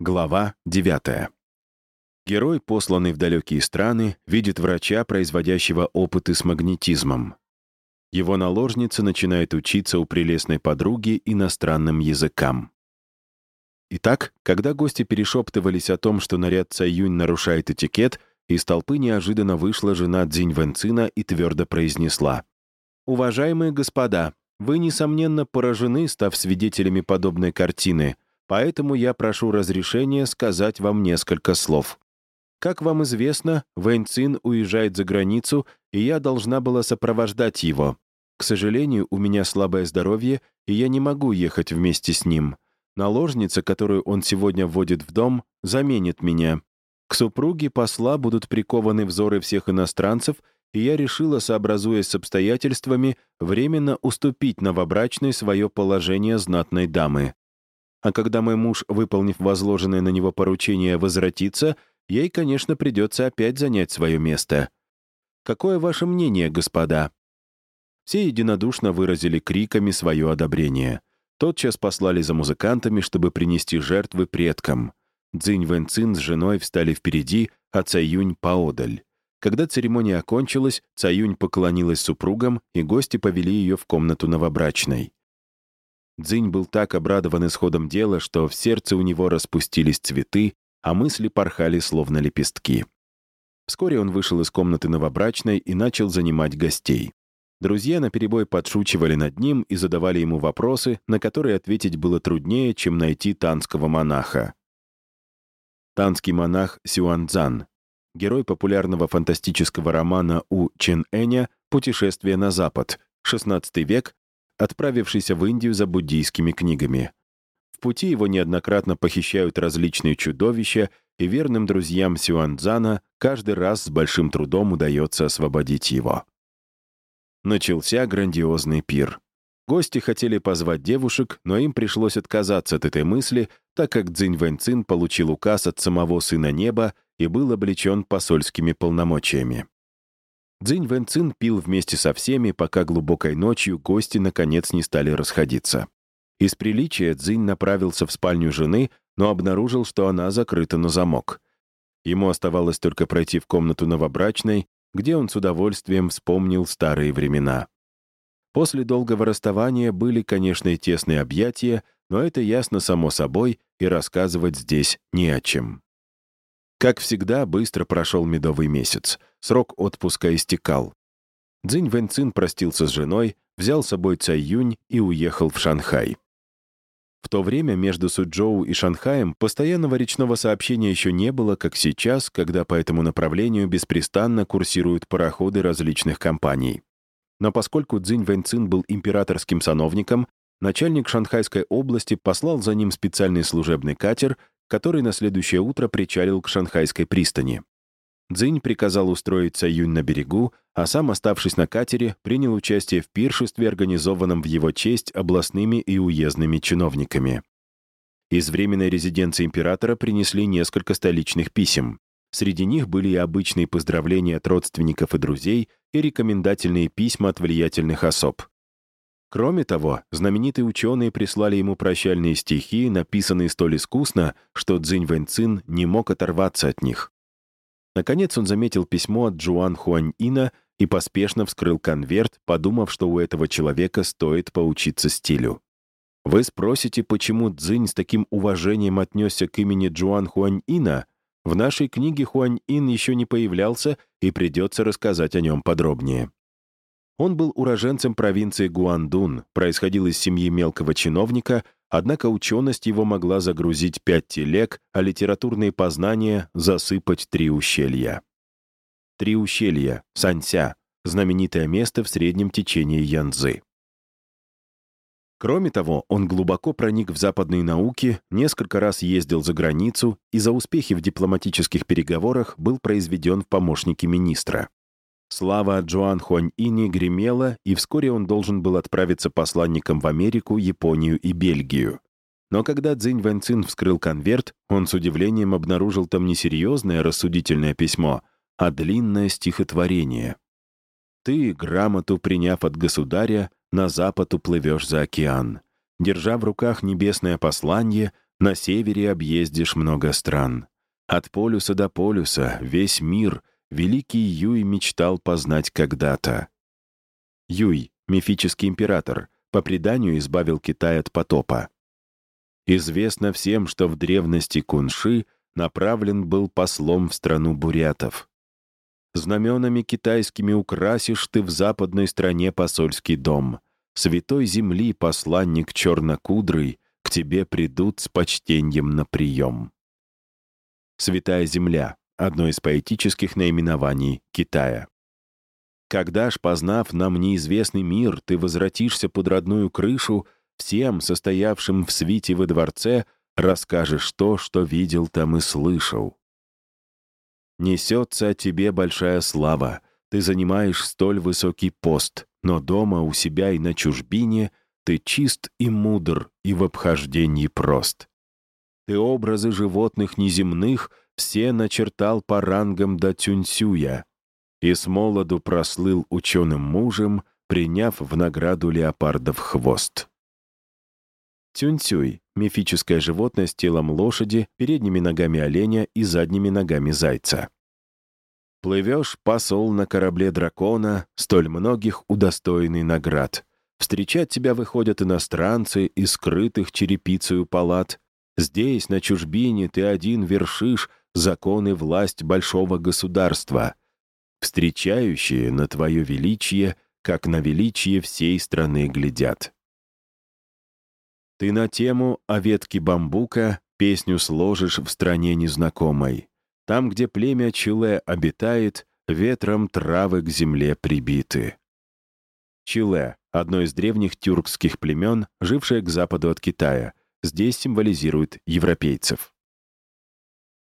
Глава 9. Герой, посланный в далекие страны, видит врача, производящего опыты с магнетизмом. Его наложница начинает учиться у прелестной подруги иностранным языкам. Итак, когда гости перешептывались о том, что наряд Цаюнь нарушает этикет, из толпы неожиданно вышла жена Цзинь Вэнцина и твердо произнесла. «Уважаемые господа, вы, несомненно, поражены, став свидетелями подобной картины — поэтому я прошу разрешения сказать вам несколько слов. Как вам известно, Вэнь Цин уезжает за границу, и я должна была сопровождать его. К сожалению, у меня слабое здоровье, и я не могу ехать вместе с ним. Наложница, которую он сегодня вводит в дом, заменит меня. К супруге посла будут прикованы взоры всех иностранцев, и я решила, сообразуясь с обстоятельствами, временно уступить новобрачной свое положение знатной дамы. А когда мой муж, выполнив возложенное на него поручение, возвратится, ей, конечно, придется опять занять свое место. Какое ваше мнение, господа?» Все единодушно выразили криками свое одобрение. Тотчас послали за музыкантами, чтобы принести жертвы предкам. Цзинь Вэнцин с женой встали впереди, а Цаюнь — поодаль. Когда церемония окончилась, Цаюнь поклонилась супругам, и гости повели ее в комнату новобрачной. Дзинь был так обрадован исходом дела, что в сердце у него распустились цветы, а мысли порхали словно лепестки. Вскоре он вышел из комнаты новобрачной и начал занимать гостей. Друзья наперебой подшучивали над ним и задавали ему вопросы, на которые ответить было труднее, чем найти танского монаха. Танский монах Сюанцзан, герой популярного фантастического романа У Чен Эня «Путешествие на запад», XVI век, отправившийся в Индию за буддийскими книгами. В пути его неоднократно похищают различные чудовища, и верным друзьям Сюанцзана каждый раз с большим трудом удается освободить его. Начался грандиозный пир. Гости хотели позвать девушек, но им пришлось отказаться от этой мысли, так как Цзинь Вэньцин получил указ от самого Сына Неба и был облечен посольскими полномочиями. Цзинь Вэнцин пил вместе со всеми, пока глубокой ночью гости наконец не стали расходиться. Из приличия Цзинь направился в спальню жены, но обнаружил, что она закрыта на замок. Ему оставалось только пройти в комнату новобрачной, где он с удовольствием вспомнил старые времена. После долгого расставания были, конечно, и тесные объятия, но это ясно само собой, и рассказывать здесь не о чем. Как всегда, быстро прошел медовый месяц. Срок отпуска истекал. Цзинь Вэньцин простился с женой, взял с собой Цай Юнь и уехал в Шанхай. В то время между Суджоу и Шанхаем постоянного речного сообщения еще не было, как сейчас, когда по этому направлению беспрестанно курсируют пароходы различных компаний. Но поскольку Цзинь Вэньцин был императорским сановником, начальник Шанхайской области послал за ним специальный служебный катер, который на следующее утро причалил к Шанхайской пристани. Цзинь приказал устроить Цаюнь на берегу, а сам, оставшись на катере, принял участие в пиршестве, организованном в его честь областными и уездными чиновниками. Из временной резиденции императора принесли несколько столичных писем. Среди них были и обычные поздравления от родственников и друзей, и рекомендательные письма от влиятельных особ. Кроме того, знаменитые ученые прислали ему прощальные стихи, написанные столь искусно, что Цзинь Вэньцин не мог оторваться от них. Наконец он заметил письмо от Джуан Хуань-Ина и поспешно вскрыл конверт, подумав, что у этого человека стоит поучиться стилю. Вы спросите, почему Цзинь с таким уважением отнесся к имени Джуан Хуань-Ина? В нашей книге Хуань-Ин еще не появлялся, и придется рассказать о нем подробнее. Он был уроженцем провинции Гуандун, происходил из семьи мелкого чиновника, однако ученость его могла загрузить пять телег, а литературные познания — засыпать три ущелья. Три ущелья, Санься, знаменитое место в среднем течении Янцзы. Кроме того, он глубоко проник в западные науки, несколько раз ездил за границу и за успехи в дипломатических переговорах был произведен в помощники министра. Слава Джоан Хуань-Ини гремела, и вскоре он должен был отправиться посланником в Америку, Японию и Бельгию. Но когда Цзинь Вэньцин вскрыл конверт, он с удивлением обнаружил там не серьезное рассудительное письмо, а длинное стихотворение. «Ты, грамоту приняв от государя, на запад уплывешь за океан. Держа в руках небесное послание, На севере объездишь много стран. От полюса до полюса весь мир великий Юй мечтал познать когда-то. Юй, мифический император, по преданию избавил Китай от потопа. Известно всем, что в древности Кунши направлен был послом в страну бурятов. Знаменами китайскими украсишь ты в западной стране посольский дом. Святой земли посланник чернокудрый к тебе придут с почтением на прием. Святая земля — одно из поэтических наименований Китая. Когда ж, познав нам неизвестный мир, ты возвратишься под родную крышу, всем, состоявшим в свите во дворце, расскажешь то, что видел там и слышал. Несется о тебе большая слава, ты занимаешь столь высокий пост, но дома у себя и на чужбине ты чист и мудр, и в обхождении прост. Ты образы животных неземных все начертал по рангам до тюньсюя, и с молоду прослыл ученым мужем, приняв в награду леопардов хвост. Тюньцюй — мифическое животное с телом лошади, передними ногами оленя и задними ногами зайца. Плывешь, посол на корабле дракона, столь многих удостоенный наград. Встречать тебя выходят иностранцы из скрытых черепицею палат. Здесь, на чужбине, ты один вершишь закон и власть большого государства. Встречающие на твое величие, как на величие всей страны глядят. Ты на тему о ветке бамбука песню сложишь в стране незнакомой. Там, где племя Чиле обитает, ветром травы к земле прибиты. Чиле — одно из древних тюркских племен, жившее к западу от Китая. Здесь символизирует европейцев.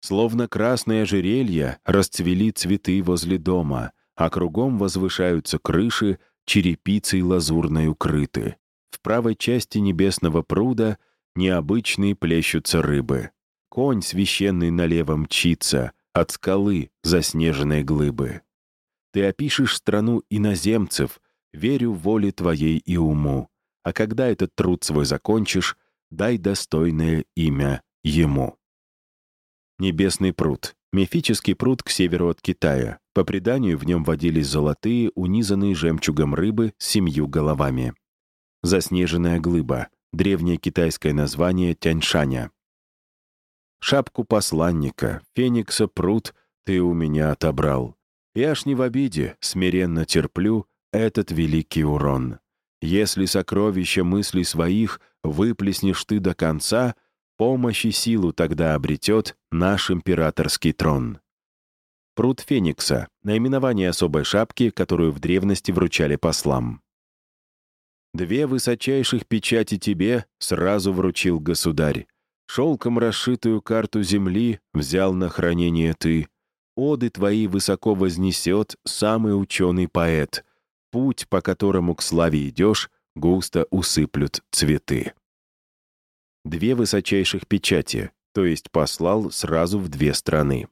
Словно красное ожерелье расцвели цветы возле дома, а кругом возвышаются крыши, черепицей лазурной укрыты. В правой части небесного пруда необычные плещутся рыбы. Конь священный налево мчится, от скалы заснеженной глыбы. Ты опишешь страну иноземцев, верю воле твоей и уму. А когда этот труд свой закончишь, дай достойное имя ему. Небесный пруд. Мифический пруд к северу от Китая. По преданию, в нем водились золотые, унизанные жемчугом рыбы с семью головами. Заснеженная глыба. Древнее китайское название Тяньшаня. Шапку посланника, феникса пруд ты у меня отобрал. Я ж не в обиде, смиренно терплю этот великий урон. Если сокровища мыслей своих выплеснешь ты до конца, Помощь и силу тогда обретет наш императорский трон. Пруд Феникса — наименование особой шапки, которую в древности вручали послам. «Две высочайших печати тебе сразу вручил государь. Шелком расшитую карту земли взял на хранение ты. Оды твои высоко вознесет самый ученый поэт. Путь, по которому к славе идешь, густо усыплют цветы» две высочайших печати, то есть послал сразу в две страны.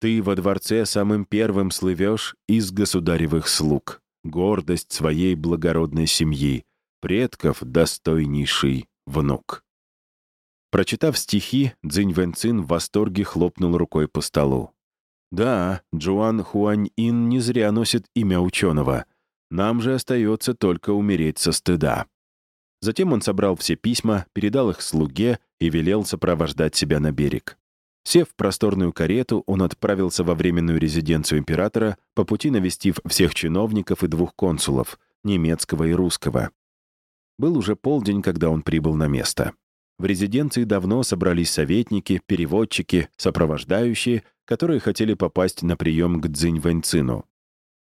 Ты во дворце самым первым слывешь из государевых слуг, гордость своей благородной семьи, предков достойнейший внук. Прочитав стихи, Цзинь Вэнцин в восторге хлопнул рукой по столу. «Да, Джуан Хуань-Ин не зря носит имя ученого. Нам же остается только умереть со стыда». Затем он собрал все письма, передал их слуге и велел сопровождать себя на берег. Сев в просторную карету, он отправился во временную резиденцию императора, по пути навестив всех чиновников и двух консулов, немецкого и русского. Был уже полдень, когда он прибыл на место. В резиденции давно собрались советники, переводчики, сопровождающие, которые хотели попасть на прием к Цзинь Вэньцину.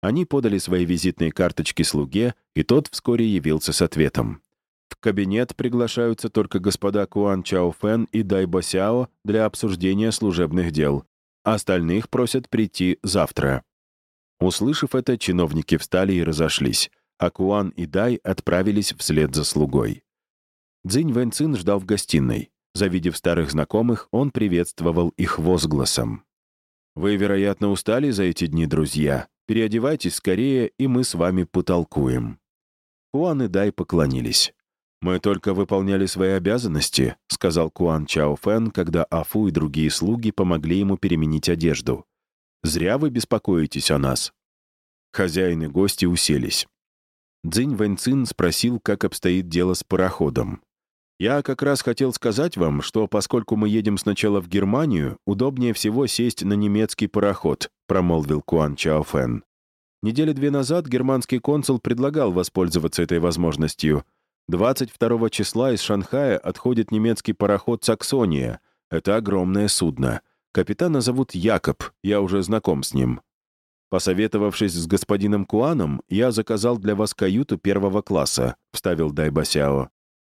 Они подали свои визитные карточки слуге, и тот вскоре явился с ответом. В кабинет приглашаются только господа Куан Чао Фэн и Дай Бо Сяо для обсуждения служебных дел. Остальных просят прийти завтра. Услышав это, чиновники встали и разошлись, а Куан и Дай отправились вслед за слугой. Цзинь Вэньцин ждал в гостиной. Завидев старых знакомых, он приветствовал их возгласом. «Вы, вероятно, устали за эти дни, друзья. Переодевайтесь скорее, и мы с вами потолкуем». Куан и Дай поклонились. «Мы только выполняли свои обязанности», — сказал Куан Чао Фэн, когда Афу и другие слуги помогли ему переменить одежду. «Зря вы беспокоитесь о нас». Хозяин и гости уселись. Цзинь Вэньцин спросил, как обстоит дело с пароходом. «Я как раз хотел сказать вам, что поскольку мы едем сначала в Германию, удобнее всего сесть на немецкий пароход», промолвил Куан Чаофэн. Недели две назад германский консул предлагал воспользоваться этой возможностью. 22 числа из Шанхая отходит немецкий пароход «Саксония». Это огромное судно. Капитана зовут Якоб, я уже знаком с ним. Посоветовавшись с господином Куаном, я заказал для вас каюту первого класса», — вставил Дайбасяо.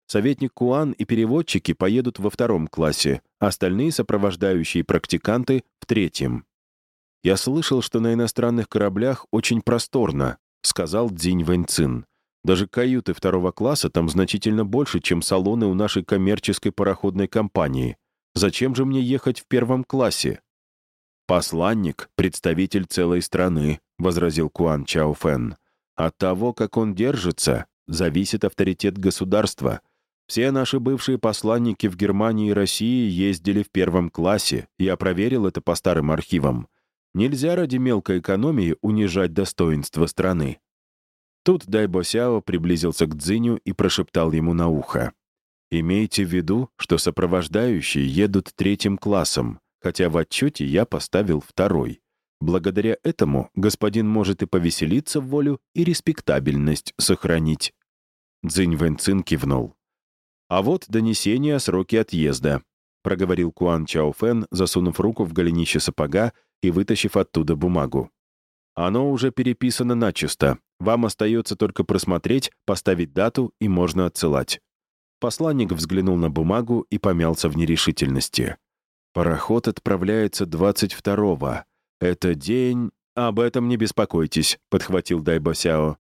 «Советник Куан и переводчики поедут во втором классе, остальные сопровождающие практиканты — в третьем». «Я слышал, что на иностранных кораблях очень просторно», — сказал Дзинь Вэньцин. «Даже каюты второго класса там значительно больше, чем салоны у нашей коммерческой пароходной компании. Зачем же мне ехать в первом классе?» «Посланник — представитель целой страны», — возразил Куан Чао Фэн. «От того, как он держится, зависит авторитет государства. Все наши бывшие посланники в Германии и России ездили в первом классе, я проверил это по старым архивам. Нельзя ради мелкой экономии унижать достоинство страны». Тут Дайбо Сяо приблизился к Цзиню и прошептал ему на ухо. «Имейте в виду, что сопровождающие едут третьим классом хотя в отчете я поставил второй. Благодаря этому господин может и повеселиться в волю, и респектабельность сохранить. Цзинь Вэньцин кивнул. «А вот донесение о сроке отъезда», — проговорил Куан Чаофэн, засунув руку в голенище сапога и вытащив оттуда бумагу. «Оно уже переписано начисто. Вам остается только просмотреть, поставить дату, и можно отсылать». Посланник взглянул на бумагу и помялся в нерешительности. Пароход отправляется 22-го. Это день... Об этом не беспокойтесь, подхватил Дайбо Сяо.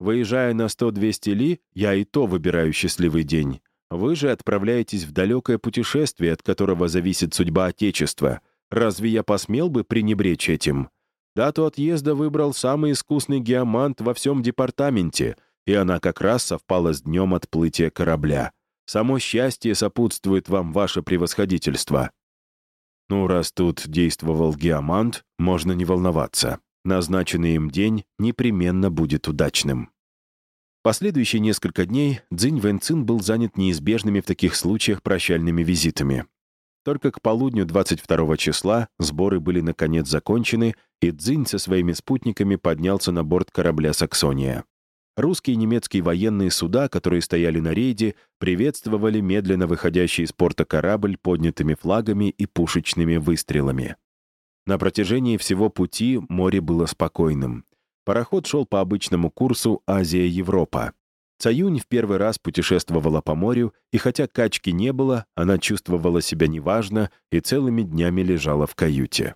Выезжая на 100-200 ли, я и то выбираю счастливый день. Вы же отправляетесь в далекое путешествие, от которого зависит судьба Отечества. Разве я посмел бы пренебречь этим? Дату отъезда выбрал самый искусный геомант во всем департаменте, и она как раз совпала с днем отплытия корабля. Само счастье сопутствует вам, ваше превосходительство. Ну, раз тут действовал геомант, можно не волноваться. Назначенный им день непременно будет удачным. Последующие несколько дней Цзинь Вэнцин был занят неизбежными в таких случаях прощальными визитами. Только к полудню 22 числа сборы были наконец закончены, и Цзинь со своими спутниками поднялся на борт корабля «Саксония». Русские и немецкие военные суда, которые стояли на рейде, приветствовали медленно выходящий из порта корабль поднятыми флагами и пушечными выстрелами. На протяжении всего пути море было спокойным. Пароход шел по обычному курсу Азия-Европа. Цаюнь в первый раз путешествовала по морю, и хотя качки не было, она чувствовала себя неважно и целыми днями лежала в каюте.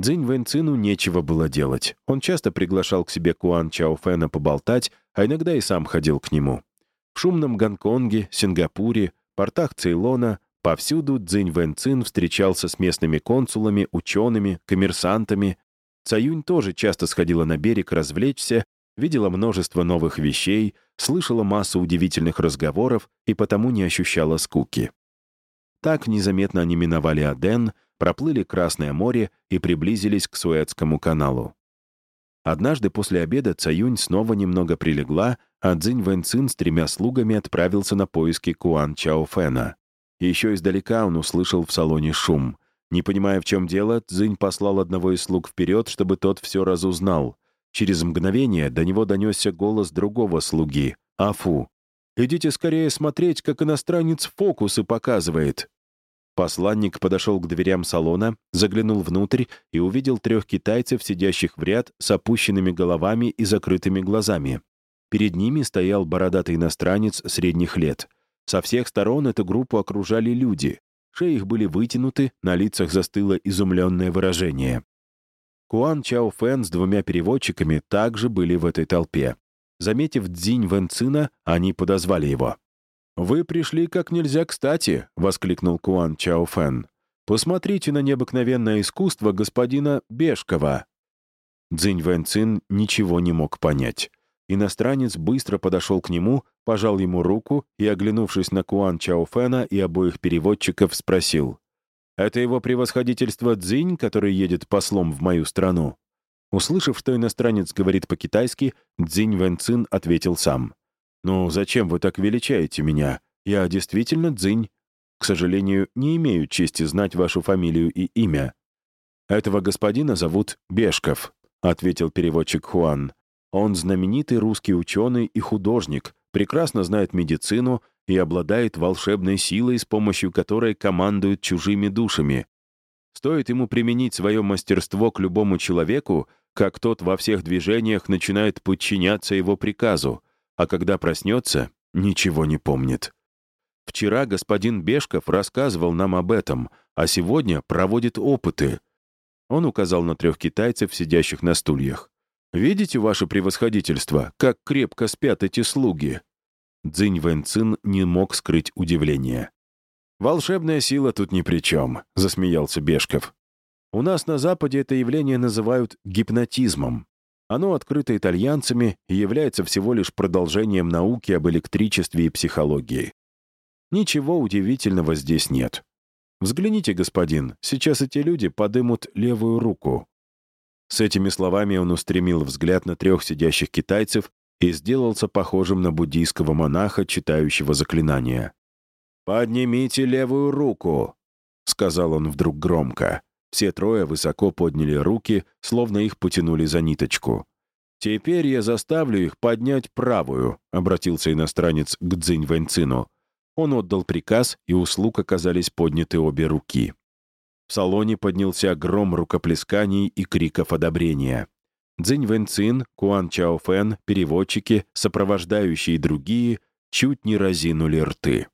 Цзинь Вэньцину нечего было делать. Он часто приглашал к себе Куан Чаофэна поболтать, а иногда и сам ходил к нему. В шумном Гонконге, Сингапуре, портах Цейлона повсюду Цзинь Вэньцин встречался с местными консулами, учеными, коммерсантами. Цаюнь тоже часто сходила на берег развлечься, видела множество новых вещей, слышала массу удивительных разговоров и потому не ощущала скуки. Так незаметно они миновали Аден, проплыли Красное море и приблизились к Суэцкому каналу. Однажды после обеда Цаюнь снова немного прилегла, а Цзинь Вэньцин с тремя слугами отправился на поиски Куан Чаофэна. Еще издалека он услышал в салоне шум. Не понимая, в чем дело, Цзинь послал одного из слуг вперед, чтобы тот все разузнал. Через мгновение до него донесся голос другого слуги, Афу. «Идите скорее смотреть, как иностранец фокусы показывает». Посланник подошел к дверям салона, заглянул внутрь и увидел трех китайцев, сидящих в ряд с опущенными головами и закрытыми глазами. Перед ними стоял бородатый иностранец средних лет. Со всех сторон эту группу окружали люди. Шеи их были вытянуты, на лицах застыло изумленное выражение. Куан Чао Фэн с двумя переводчиками также были в этой толпе. Заметив Цзинь Вэнцина, они подозвали его. «Вы пришли как нельзя кстати», — воскликнул Куан Чао Фэн. «Посмотрите на необыкновенное искусство господина Бешкова». Цзинь Вэнцин ничего не мог понять. иностранец быстро подошел к нему, пожал ему руку и, оглянувшись на Куан Чаофена и обоих переводчиков, спросил. «Это его превосходительство Цзинь, который едет послом в мою страну?» Услышав, что иностранец говорит по-китайски, Цзинь Вэнцин ответил сам. «Ну, зачем вы так величаете меня? Я действительно Цзинь. К сожалению, не имею чести знать вашу фамилию и имя». «Этого господина зовут Бешков», — ответил переводчик Хуан. «Он знаменитый русский ученый и художник, прекрасно знает медицину и обладает волшебной силой, с помощью которой командует чужими душами. Стоит ему применить свое мастерство к любому человеку, как тот во всех движениях начинает подчиняться его приказу, а когда проснется, ничего не помнит. Вчера господин Бешков рассказывал нам об этом, а сегодня проводит опыты. Он указал на трех китайцев, сидящих на стульях. «Видите, ваше превосходительство, как крепко спят эти слуги?» Цзинь Вэнцин не мог скрыть удивление. «Волшебная сила тут ни при чем», — засмеялся Бешков. У нас на Западе это явление называют гипнотизмом. Оно открыто итальянцами и является всего лишь продолжением науки об электричестве и психологии. Ничего удивительного здесь нет. Взгляните, господин, сейчас эти люди подымут левую руку. С этими словами он устремил взгляд на трех сидящих китайцев и сделался похожим на буддийского монаха, читающего заклинания. «Поднимите левую руку», — сказал он вдруг громко. Все трое высоко подняли руки, словно их потянули за ниточку. «Теперь я заставлю их поднять правую», — обратился иностранец к Цзинь Вэньцину. Он отдал приказ, и у слуг оказались подняты обе руки. В салоне поднялся гром рукоплесканий и криков одобрения. Цзинь Вэньцин, Куан Чаофэн, переводчики, сопровождающие другие чуть не разинули рты.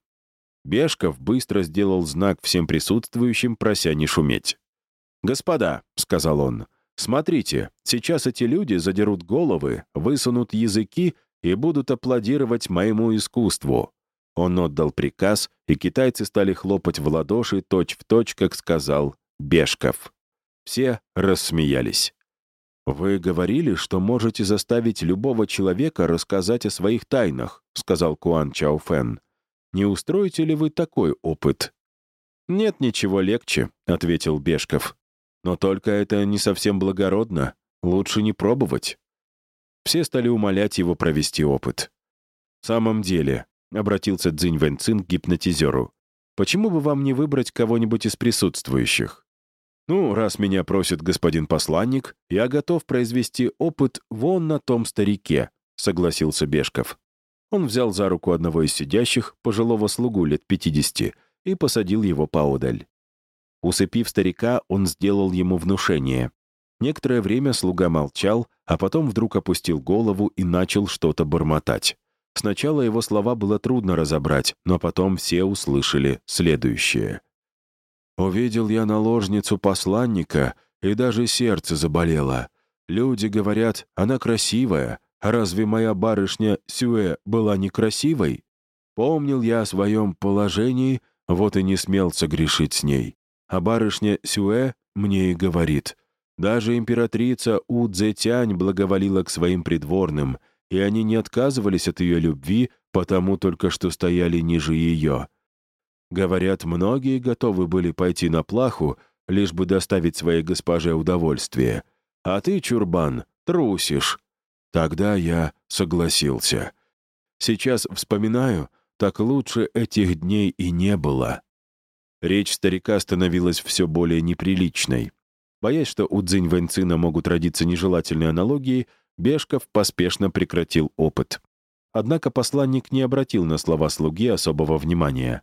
Бешков быстро сделал знак всем присутствующим, прося не шуметь. «Господа», — сказал он, — «смотрите, сейчас эти люди задерут головы, высунут языки и будут аплодировать моему искусству». Он отдал приказ, и китайцы стали хлопать в ладоши точь-в-точь, точь, как сказал Бешков. Все рассмеялись. «Вы говорили, что можете заставить любого человека рассказать о своих тайнах», — сказал Куан Чаофэн. «Не устроите ли вы такой опыт?» «Нет ничего легче», — ответил Бешков. Но только это не совсем благородно. Лучше не пробовать. Все стали умолять его провести опыт. «В самом деле», — обратился Цзинь Вэньцин к гипнотизеру, «почему бы вам не выбрать кого-нибудь из присутствующих? Ну, раз меня просит господин посланник, я готов произвести опыт вон на том старике», — согласился Бешков. Он взял за руку одного из сидящих, пожилого слугу лет 50, и посадил его поодаль. Усыпив старика, он сделал ему внушение. Некоторое время слуга молчал, а потом вдруг опустил голову и начал что-то бормотать. Сначала его слова было трудно разобрать, но потом все услышали следующее. «Увидел я наложницу посланника, и даже сердце заболело. Люди говорят, она красивая, разве моя барышня Сюэ была некрасивой? Помнил я о своем положении, вот и не смел согрешить с ней. А барышня Сюэ мне и говорит. Даже императрица У Цзэтянь благоволила к своим придворным, и они не отказывались от ее любви, потому только что стояли ниже ее. Говорят, многие готовы были пойти на плаху, лишь бы доставить своей госпоже удовольствие. А ты, Чурбан, трусишь. Тогда я согласился. Сейчас вспоминаю, так лучше этих дней и не было. Речь старика становилась все более неприличной. Боясь, что у Цзинь Вэньцина могут родиться нежелательные аналогии, Бешков поспешно прекратил опыт. Однако посланник не обратил на слова слуги особого внимания.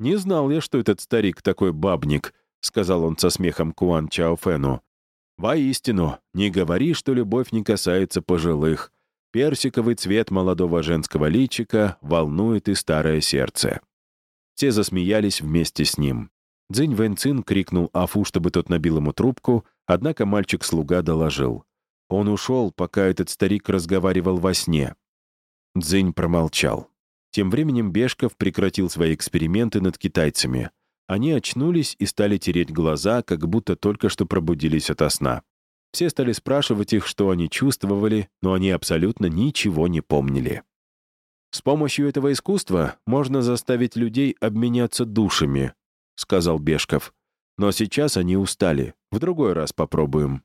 «Не знал я, что этот старик такой бабник», — сказал он со смехом Куан Чаофену. «Воистину, не говори, что любовь не касается пожилых. Персиковый цвет молодого женского личика волнует и старое сердце». Все засмеялись вместе с ним. Цзинь Вэньцин крикнул Афу, чтобы тот набил ему трубку, однако мальчик-слуга доложил. Он ушел, пока этот старик разговаривал во сне. Цзинь промолчал. Тем временем Бешков прекратил свои эксперименты над китайцами. Они очнулись и стали тереть глаза, как будто только что пробудились ото сна. Все стали спрашивать их, что они чувствовали, но они абсолютно ничего не помнили. «С помощью этого искусства можно заставить людей обменяться душами», — сказал Бешков. «Но сейчас они устали. В другой раз попробуем».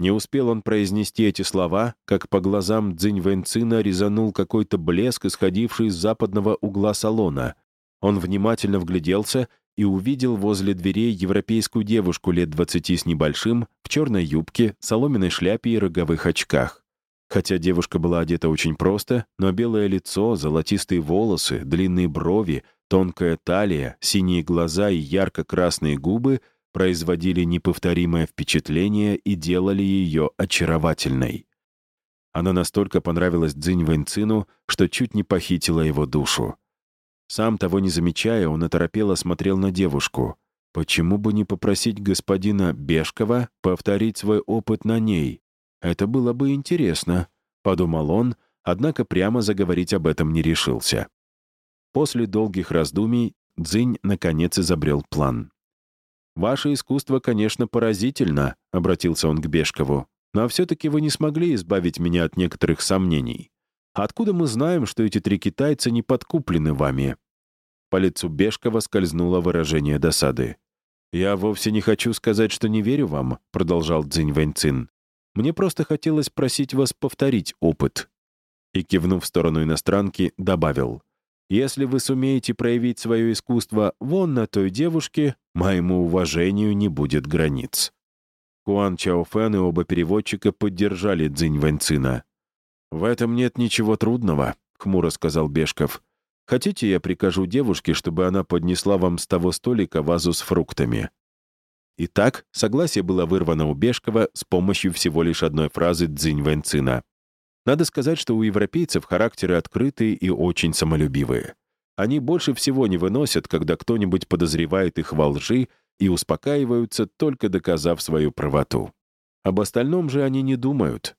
Не успел он произнести эти слова, как по глазам Цзинь Вэньцина резанул какой-то блеск, исходивший из западного угла салона. Он внимательно вгляделся и увидел возле дверей европейскую девушку лет двадцати с небольшим, в черной юбке, соломенной шляпе и роговых очках. Хотя девушка была одета очень просто, но белое лицо, золотистые волосы, длинные брови, тонкая талия, синие глаза и ярко-красные губы — производили неповторимое впечатление и делали ее очаровательной. Она настолько понравилась Цзинь Вэньцину, что чуть не похитила его душу. Сам того не замечая, он оторопело смотрел на девушку. Почему бы не попросить господина Бешкова повторить свой опыт на ней? Это было бы интересно, — подумал он, однако прямо заговорить об этом не решился. После долгих раздумий Цзинь наконец изобрел план. «Ваше искусство, конечно, поразительно», — обратился он к Бешкову, «но все-таки вы не смогли избавить меня от некоторых сомнений. Откуда мы знаем, что эти три китайца не подкуплены вами?» По лицу Бешкова скользнуло выражение досады. «Я вовсе не хочу сказать, что не верю вам», — продолжал Цзинь Вэньцин. «Мне просто хотелось просить вас повторить опыт». И, кивнув в сторону иностранки, добавил. Если вы сумеете проявить свое искусство вон на той девушке, моему уважению не будет границ». Куан Чаофэн и оба переводчика поддержали Цзинь Вэньцина. «В этом нет ничего трудного», — хмуро сказал Бешков. «Хотите, я прикажу девушке, чтобы она поднесла вам с того столика вазу с фруктами?» Итак, согласие было вырвано у Бешкова с помощью всего лишь одной фразы Цзинь Вэньцина. Надо сказать, что у европейцев характеры открытые и очень самолюбивые. Они больше всего не выносят, когда кто-нибудь подозревает их во лжи и успокаиваются, только доказав свою правоту. Об остальном же они не думают.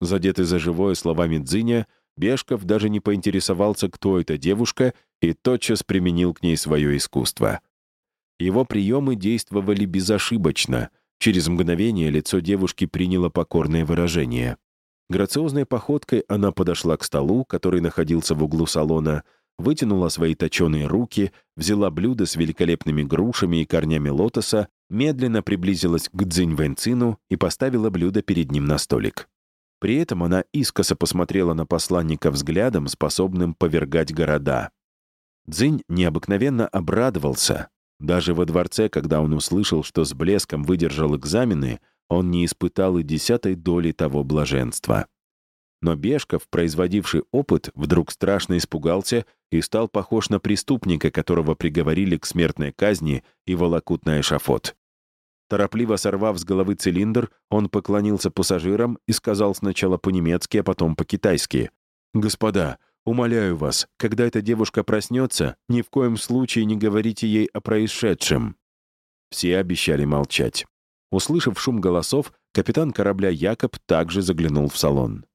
Задетый за живое словами Дзиня, Бешков даже не поинтересовался, кто эта девушка, и тотчас применил к ней свое искусство. Его приемы действовали безошибочно. Через мгновение лицо девушки приняло покорное выражение. Грациозной походкой она подошла к столу, который находился в углу салона, вытянула свои точеные руки, взяла блюдо с великолепными грушами и корнями лотоса, медленно приблизилась к Цзинь Вэньцину и поставила блюдо перед ним на столик. При этом она искоса посмотрела на посланника взглядом, способным повергать города. Цзинь необыкновенно обрадовался. Даже во дворце, когда он услышал, что с блеском выдержал экзамены, он не испытал и десятой доли того блаженства. Но Бешков, производивший опыт, вдруг страшно испугался и стал похож на преступника, которого приговорили к смертной казни и волокут на эшафот. Торопливо сорвав с головы цилиндр, он поклонился пассажирам и сказал сначала по-немецки, а потом по-китайски. «Господа, умоляю вас, когда эта девушка проснется, ни в коем случае не говорите ей о происшедшем». Все обещали молчать. Услышав шум голосов, капитан корабля Якоб также заглянул в салон.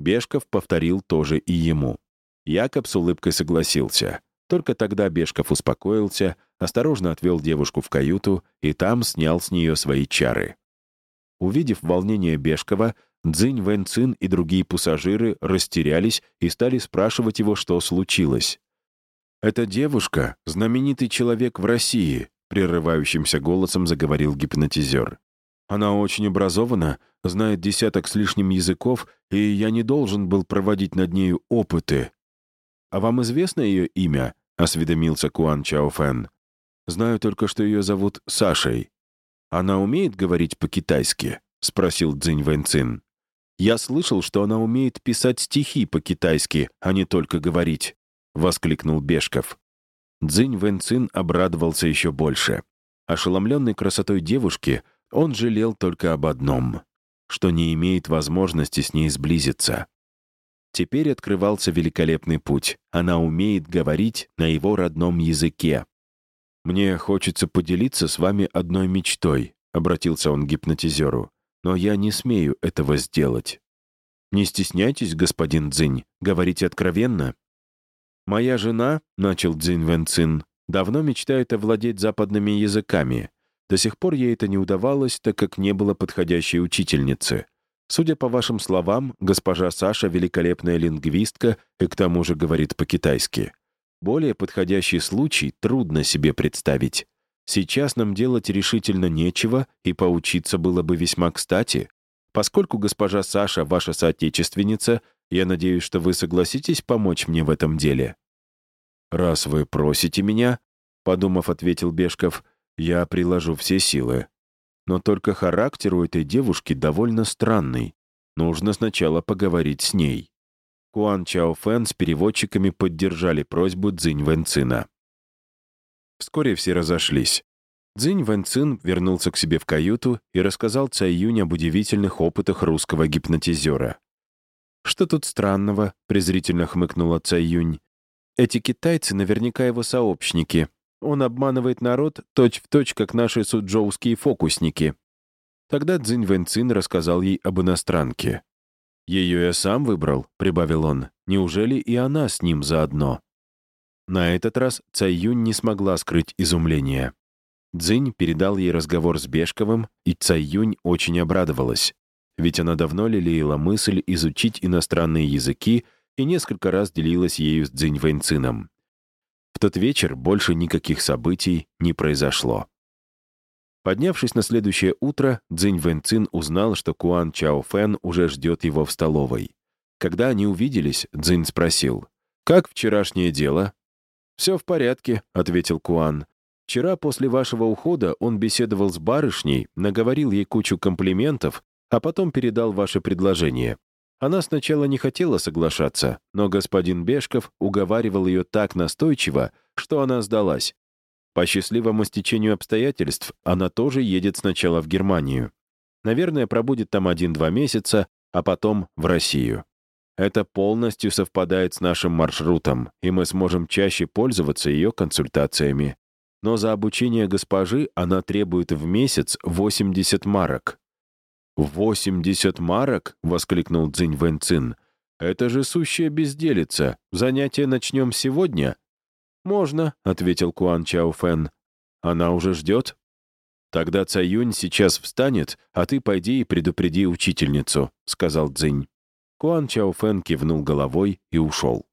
Бешков повторил тоже и ему. Якоб с улыбкой согласился. Только тогда Бешков успокоился, осторожно отвел девушку в каюту и там снял с нее свои чары. Увидев волнение Бешкова, Цзинь Вэньцин и другие пассажиры растерялись и стали спрашивать его, что случилось. «Эта девушка — знаменитый человек в России», прерывающимся голосом заговорил гипнотизер. «Она очень образована, знает десяток с лишним языков, и я не должен был проводить над нею опыты». «А вам известно ее имя?» — осведомился Куан Чаофэн. «Знаю только, что ее зовут Сашей». «Она умеет говорить по-китайски?» — спросил Цзинь Вэньцин. «Я слышал, что она умеет писать стихи по-китайски, а не только говорить», — воскликнул Бешков. Цзинь Вэнцин обрадовался еще больше. Ошеломленный красотой девушки, он жалел только об одном — что не имеет возможности с ней сблизиться. Теперь открывался великолепный путь. Она умеет говорить на его родном языке. «Мне хочется поделиться с вами одной мечтой», — обратился он к гипнотизеру. «Но я не смею этого сделать». «Не стесняйтесь, господин Цзинь, говорите откровенно», «Моя жена, — начал Цзинь Вэнцин, — давно мечтает овладеть западными языками. До сих пор ей это не удавалось, так как не было подходящей учительницы. Судя по вашим словам, госпожа Саша — великолепная лингвистка и к тому же говорит по-китайски. Более подходящий случай трудно себе представить. Сейчас нам делать решительно нечего, и поучиться было бы весьма кстати. Поскольку госпожа Саша ваша соотечественница, я надеюсь, что вы согласитесь помочь мне в этом деле». «Раз вы просите меня», — подумав, ответил Бешков, «я приложу все силы. Но только характер у этой девушки довольно странный. Нужно сначала поговорить с ней». Куан Чао Фэн с переводчиками поддержали просьбу Цзинь Вэнцина. Вскоре все разошлись. Цзинь Вэнцин вернулся к себе в каюту и рассказал Цай Юнь об удивительных опытах русского гипнотизера. «Что тут странного?» — презрительно хмыкнула Цай Юнь. «Эти китайцы наверняка его сообщники. Он обманывает народ точь-в-точь, точь, как наши суджоуские фокусники». Тогда Цзинь Вэнцин рассказал ей об иностранке. «Ее я сам выбрал», — прибавил он. «Неужели и она с ним заодно?» На этот раз Цай Юнь не смогла скрыть изумление. Цзинь передал ей разговор с Бешковым, и Цай Юнь очень обрадовалась. Ведь она давно лелеяла мысль изучить иностранные языки и несколько раз делилась ею с Цзинь Вэньцином. В тот вечер больше никаких событий не произошло. Поднявшись на следующее утро, Цзинь Вэньцин узнал, что Куан Чао Фэн уже ждет его в столовой. Когда они увиделись, Цзинь спросил, «Как вчерашнее дело?» «Все в порядке», — ответил Куан. «Вчера после вашего ухода он беседовал с барышней, наговорил ей кучу комплиментов, а потом передал ваше предложение. Она сначала не хотела соглашаться, но господин Бешков уговаривал ее так настойчиво, что она сдалась. По счастливому стечению обстоятельств она тоже едет сначала в Германию. Наверное, пробудет там один-два месяца, а потом в Россию. Это полностью совпадает с нашим маршрутом, и мы сможем чаще пользоваться ее консультациями. Но за обучение госпожи она требует в месяц 80 марок. «80 марок?» — воскликнул Цзинь Вэньцин. «Это же сущая безделица. Занятие начнем сегодня?» «Можно», — ответил Куан Чао Фэн. «Она уже ждет?» «Тогда Цаюнь сейчас встанет, а ты пойди и предупреди учительницу», — сказал Цзинь. Куан Чао Фэн кивнул головой и ушел.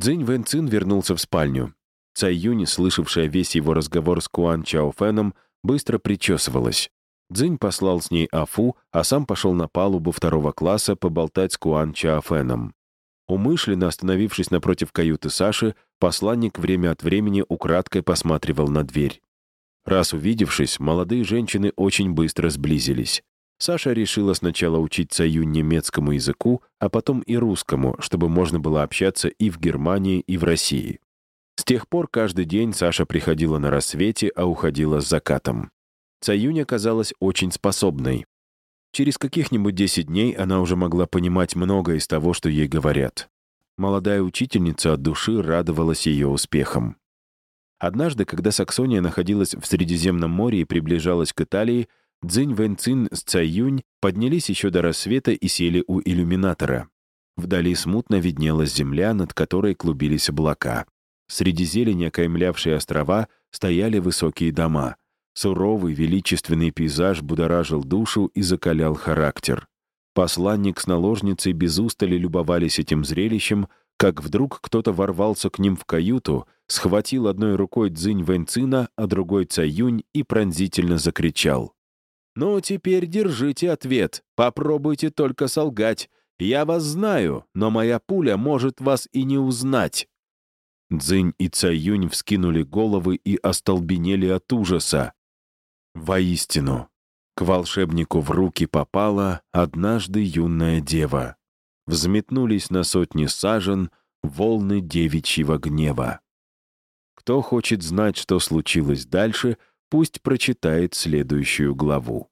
Цзинь Вэн Цин вернулся в спальню. Цай Юнь, слышавшая весь его разговор с Куан Чао Фэном, быстро причесывалась. Цзинь послал с ней Афу, а сам пошел на палубу второго класса поболтать с Куан Чао Фэном. Умышленно остановившись напротив каюты Саши, посланник время от времени украдкой посматривал на дверь. Раз увидевшись, молодые женщины очень быстро сблизились. Саша решила сначала учить Цаю немецкому языку, а потом и русскому, чтобы можно было общаться и в Германии, и в России. С тех пор каждый день Саша приходила на рассвете, а уходила с закатом. Цаюнь оказалась очень способной. Через каких-нибудь 10 дней она уже могла понимать многое из того, что ей говорят. Молодая учительница от души радовалась ее успехам. Однажды, когда Саксония находилась в Средиземном море и приближалась к Италии, Цзинь Вэньцин с Цаюнь поднялись еще до рассвета и сели у иллюминатора. Вдали смутно виднелась земля, над которой клубились облака. Среди зелени, окаймлявшей острова, стояли высокие дома. Суровый, величественный пейзаж будоражил душу и закалял характер. Посланник с наложницей без устали любовались этим зрелищем, как вдруг кто-то ворвался к ним в каюту, схватил одной рукой Цзинь Вэньцина, а другой Цаюнь и пронзительно закричал. «Ну, теперь держите ответ. Попробуйте только солгать. Я вас знаю, но моя пуля может вас и не узнать». Цзинь и Цаюнь вскинули головы и остолбенели от ужаса. Воистину, к волшебнику в руки попала однажды юная дева. Взметнулись на сотни сажен волны девичьего гнева. Кто хочет знать, что случилось дальше, пусть прочитает следующую главу.